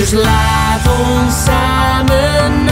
Dus laat ons samen